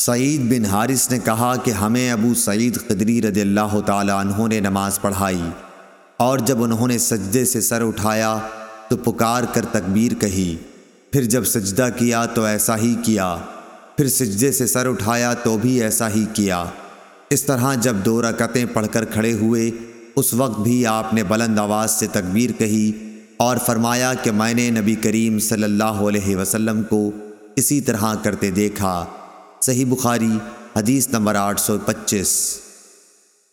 سعید بن حارث نے کہا کہ ہمیں ابو سعید قدری رضی اللہ تعالیٰ عنہ نے نماز پڑھائی اور جب انہوں نے سجدے سے سر اٹھایا تو پکار کر تکبیر کہی۔ پھر جب سجدہ کیا تو ایسا ہی کیا۔ پھر سجدے سے سر اٹھایا تو بھی ایسا ہی کیا۔ اس طرح جب دو رکعتیں پڑھ کر کھڑے ہوئے، اس وقت بھی آپ نے بلند آواز سے تکبیر کہی اور فرمایا کہ میں نے نبی کریم صلی اللہ علیہ وسلم کو اسی طرح کرتے دیکھا۔ صحیح بخاری حدیث نمبر آٹھ سو پچیس۔